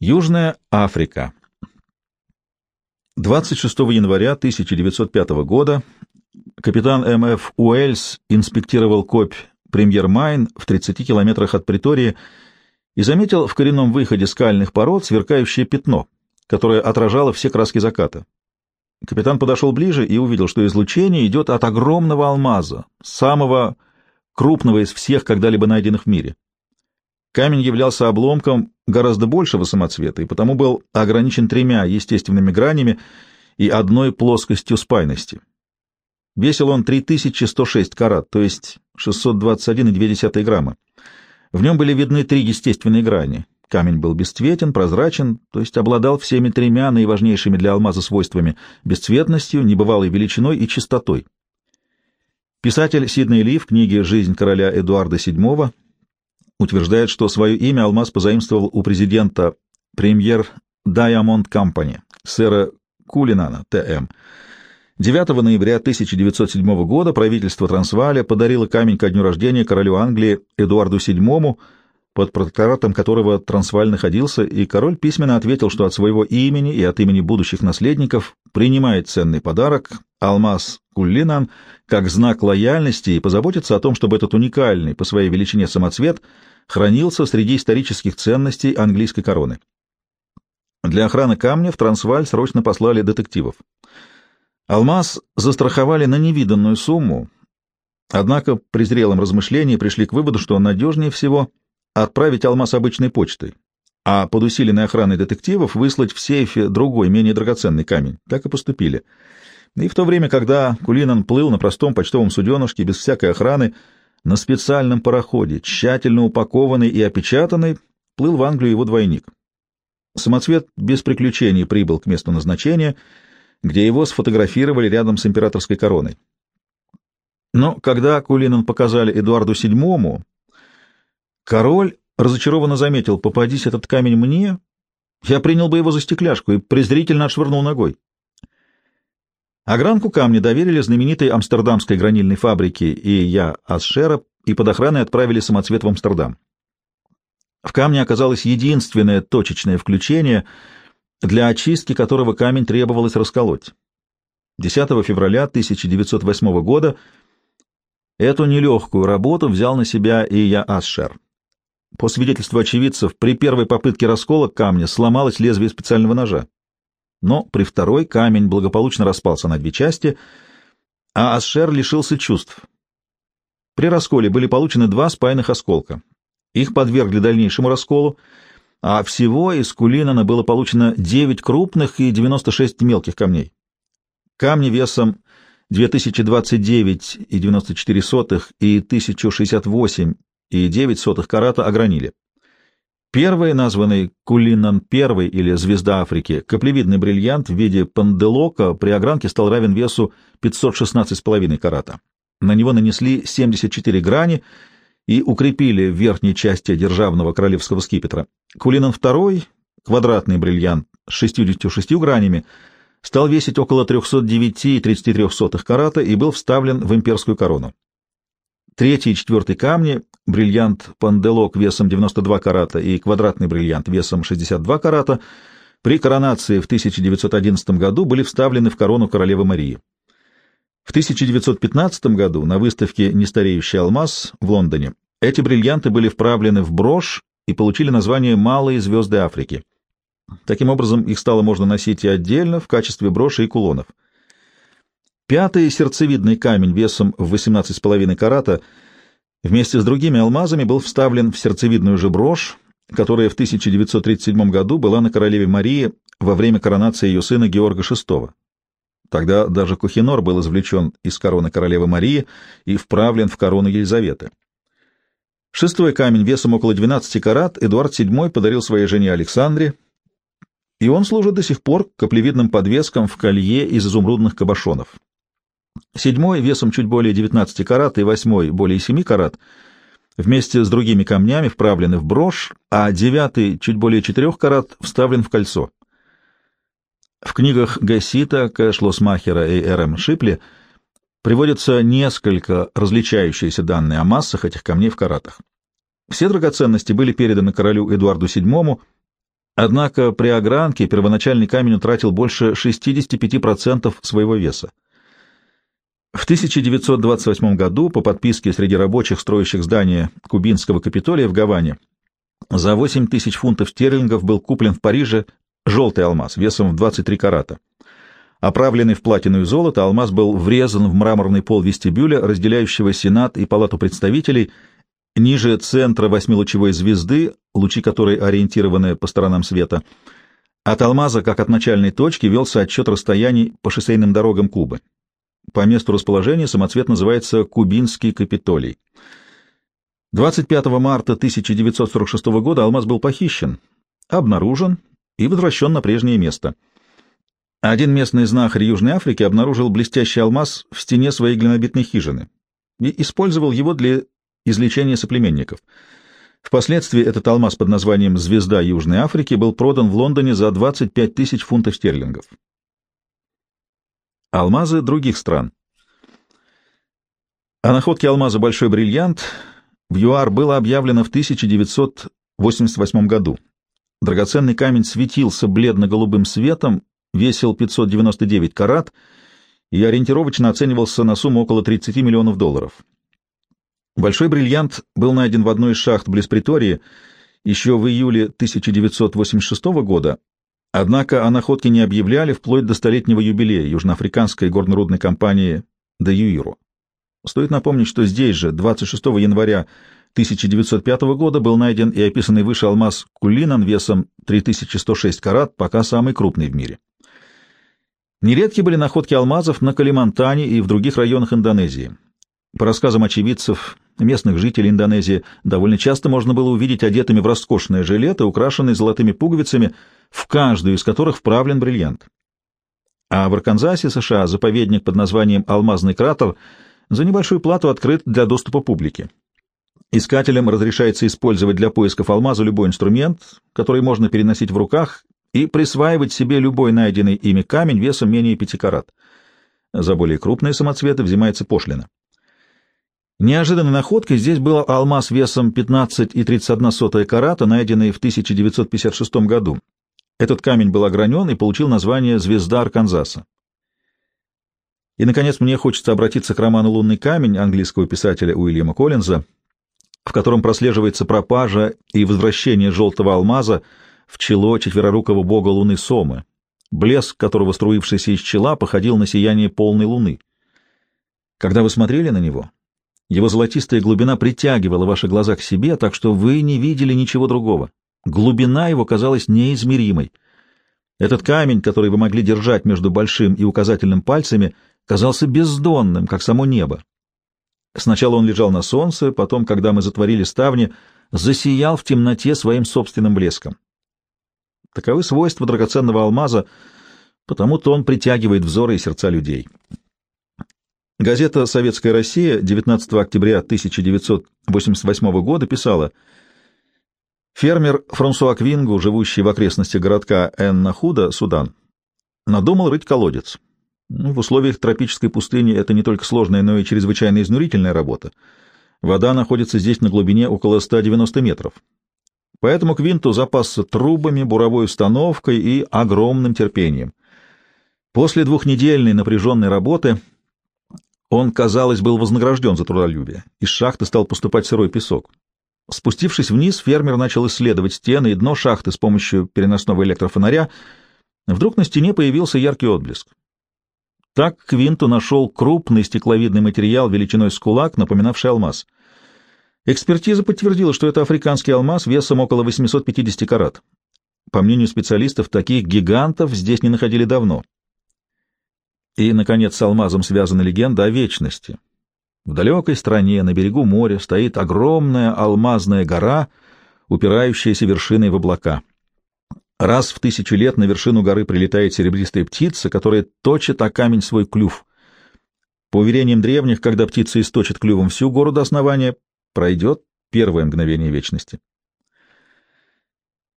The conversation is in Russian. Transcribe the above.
Южная Африка. 26 января 1905 года капитан М.Ф. Уэльс инспектировал копь Премьер-Майн в 30 километрах от Притории и заметил в коренном выходе скальных пород сверкающее пятно, которое отражало все краски заката. Капитан подошел ближе и увидел, что излучение идет от огромного алмаза, самого крупного из всех когда-либо найденных в мире. Камень являлся обломком гораздо большего самоцвета и потому был ограничен тремя естественными гранями и одной плоскостью спайности. Весил он 3106 карат, то есть 621,2 грамма. В нем были видны три естественные грани. Камень был бесцветен, прозрачен, то есть обладал всеми тремя наиважнейшими для алмаза свойствами — бесцветностью, небывалой величиной и чистотой. Писатель Сидней Ли в книге «Жизнь короля Эдуарда VII» утверждает, что свое имя Алмаз позаимствовал у президента премьер Diamond Company, сэра Кулинана, Т.М. 9 ноября 1907 года правительство Трансвааля подарило камень ко дню рождения королю Англии Эдуарду VII, под протекторатом которого Трансваль находился, и король письменно ответил, что от своего имени и от имени будущих наследников принимает ценный подарок алмаз Куллинан как знак лояльности и позаботится о том, чтобы этот уникальный по своей величине самоцвет хранился среди исторических ценностей английской короны. Для охраны камня в Трансваль срочно послали детективов. Алмаз застраховали на невиданную сумму, однако при зрелом размышлении пришли к выводу, что надежнее всего отправить алмаз обычной почтой, а под усиленной охраной детективов выслать в сейфе другой, менее драгоценный камень. Так и поступили. И в то время, когда Кулинан плыл на простом почтовом суденышке без всякой охраны, на специальном пароходе, тщательно упакованный и опечатанный, плыл в Англию его двойник. Самоцвет без приключений прибыл к месту назначения, где его сфотографировали рядом с императорской короной. Но когда Кулинан показали Эдуарду VII, король разочарованно заметил, попадись этот камень мне, я принял бы его за стекляшку и презрительно отшвырнул ногой. Огранку камня доверили знаменитой амстердамской гранильной фабрике и я Асшера и под охраной отправили самоцвет в Амстердам. В камне оказалось единственное точечное включение, для очистки которого камень требовалось расколоть. 10 февраля 1908 года эту нелегкую работу взял на себя и я Асшер. По свидетельству очевидцев, при первой попытке раскола камня сломалось лезвие специального ножа но при второй камень благополучно распался на две части, а Асшер лишился чувств. При расколе были получены два спаянных осколка. Их подвергли дальнейшему расколу, а всего из Кулинана было получено 9 крупных и 96 мелких камней. Камни весом 2029,94 и 1068,9 карата огранили. Первый, названный Кулинан I или Звезда Африки, каплевидный бриллиант в виде панделока при огранке стал равен весу 516,5 карата. На него нанесли 74 грани и укрепили в верхней части державного королевского скипетра. Кулинан II, квадратный бриллиант с 66 гранями, стал весить около 309,33 карата и был вставлен в имперскую корону. Третий и четвертый камни, бриллиант Панделок весом 92 карата и квадратный бриллиант весом 62 карата, при коронации в 1911 году были вставлены в корону королевы Марии. В 1915 году на выставке «Нестареющий алмаз» в Лондоне эти бриллианты были вправлены в брошь и получили название «Малые звезды Африки». Таким образом, их стало можно носить и отдельно в качестве броши и кулонов. Пятый сердцевидный камень весом в 18,5 карата вместе с другими алмазами был вставлен в сердцевидную же брошь, которая в 1937 году была на королеве Марии во время коронации ее сына Георга VI. Тогда даже Кухинор был извлечен из короны королевы Марии и вправлен в корону Елизаветы. Шестой камень весом около 12 карат Эдуард VII подарил своей жене Александре, и он служит до сих пор каплевидным подвеском в колье из изумрудных кабошонов. Седьмой весом чуть более 19 карат и восьмой более 7 карат вместе с другими камнями вправлены в брошь, а девятый чуть более 4 карат вставлен в кольцо. В книгах Гассита, Кэш Лосмахера и Р.М. Шипли приводятся несколько различающиеся данные о массах этих камней в каратах. Все драгоценности были переданы королю Эдуарду VII, Однако при огранке первоначальный камень утратил больше 65% своего веса. В 1928 году по подписке среди рабочих, строящих здание Кубинского Капитолия в Гаване, за 8 тысяч фунтов стерлингов был куплен в Париже желтый алмаз весом в 23 карата. Оправленный в платину и золото, алмаз был врезан в мраморный пол вестибюля, разделяющего Сенат и Палату представителей, ниже центра восьмилучевой звезды, лучи которой ориентированы по сторонам света. От алмаза, как от начальной точки, велся отчет расстояний по шоссейным дорогам Кубы. По месту расположения самоцвет называется Кубинский Капитолий. 25 марта 1946 года алмаз был похищен, обнаружен и возвращен на прежнее место. Один местный знахарь Южной Африки обнаружил блестящий алмаз в стене своей глинобитной хижины и использовал его для излечения соплеменников. Впоследствии этот алмаз под названием «Звезда Южной Африки» был продан в Лондоне за 25 тысяч фунтов стерлингов. Алмазы других стран. О находке алмаза «Большой бриллиант» в ЮАР было объявлено в 1988 году. Драгоценный камень светился бледно-голубым светом, весил 599 карат и ориентировочно оценивался на сумму около 30 миллионов долларов. Большой бриллиант был найден в одной из шахт близ Притории еще в июле 1986 года, Однако о находке не объявляли вплоть до столетнего юбилея южноафриканской горнорудной компании «Де Юиро». Стоит напомнить, что здесь же, 26 января 1905 года, был найден и описанный выше алмаз Кулинан весом 3106 карат, пока самый крупный в мире. Нередки были находки алмазов на Калимантане и в других районах Индонезии. По рассказам очевидцев, местных жителей Индонезии, довольно часто можно было увидеть одетыми в роскошные жилеты, украшенные золотыми пуговицами, в каждую из которых вправлен бриллиант. А в Арканзасе, США, заповедник под названием «Алмазный кратер» за небольшую плату открыт для доступа публики. Искателям разрешается использовать для поисков алмаза любой инструмент, который можно переносить в руках, и присваивать себе любой найденный ими камень весом менее 5 карат. За более крупные самоцветы взимается пошлина. Неожиданной находкой здесь был алмаз весом 15,31 карата, найденный в 1956 году. Этот камень был огранен и получил название «Звезда Арканзаса». И, наконец, мне хочется обратиться к роману «Лунный камень» английского писателя Уильяма Коллинза, в котором прослеживается пропажа и возвращение желтого алмаза в чело четверорукого бога Луны Сомы, блеск которого, струившийся из чела, походил на сияние полной луны. Когда вы смотрели на него, его золотистая глубина притягивала ваши глаза к себе, так что вы не видели ничего другого. Глубина его казалась неизмеримой. Этот камень, который вы могли держать между большим и указательным пальцами, казался бездонным, как само небо. Сначала он лежал на солнце, потом, когда мы затворили ставни, засиял в темноте своим собственным блеском. Таковы свойства драгоценного алмаза, потому-то он притягивает взоры и сердца людей. Газета «Советская Россия» 19 октября 1988 года писала «Фермер Франсуа Квингу, живущий в окрестностях городка Эн-Нахуда, Судан, надумал рыть колодец. Ну, в условиях тропической пустыни это не только сложная, но и чрезвычайно изнурительная работа. Вода находится здесь на глубине около 190 метров. Поэтому Квинту запасся трубами, буровой установкой и огромным терпением. После двухнедельной напряженной работы — он, казалось, был вознагражден за трудолюбие. Из шахты стал поступать сырой песок. Спустившись вниз, фермер начал исследовать стены и дно шахты с помощью переносного электрофонаря. Вдруг на стене появился яркий отблеск. Так Квинту нашел крупный стекловидный материал величиной с кулак, напоминавший алмаз. Экспертиза подтвердила, что это африканский алмаз весом около 850 карат. По мнению специалистов, таких гигантов здесь не находили давно. И, наконец, с алмазом связана легенда о вечности. В далекой стране, на берегу моря, стоит огромная алмазная гора, упирающаяся вершиной в облака. Раз в тысячу лет на вершину горы прилетает серебристая птица, которая точит о камень свой клюв. По уверениям древних, когда птица источит клювом всю гору до основания, пройдет первое мгновение вечности.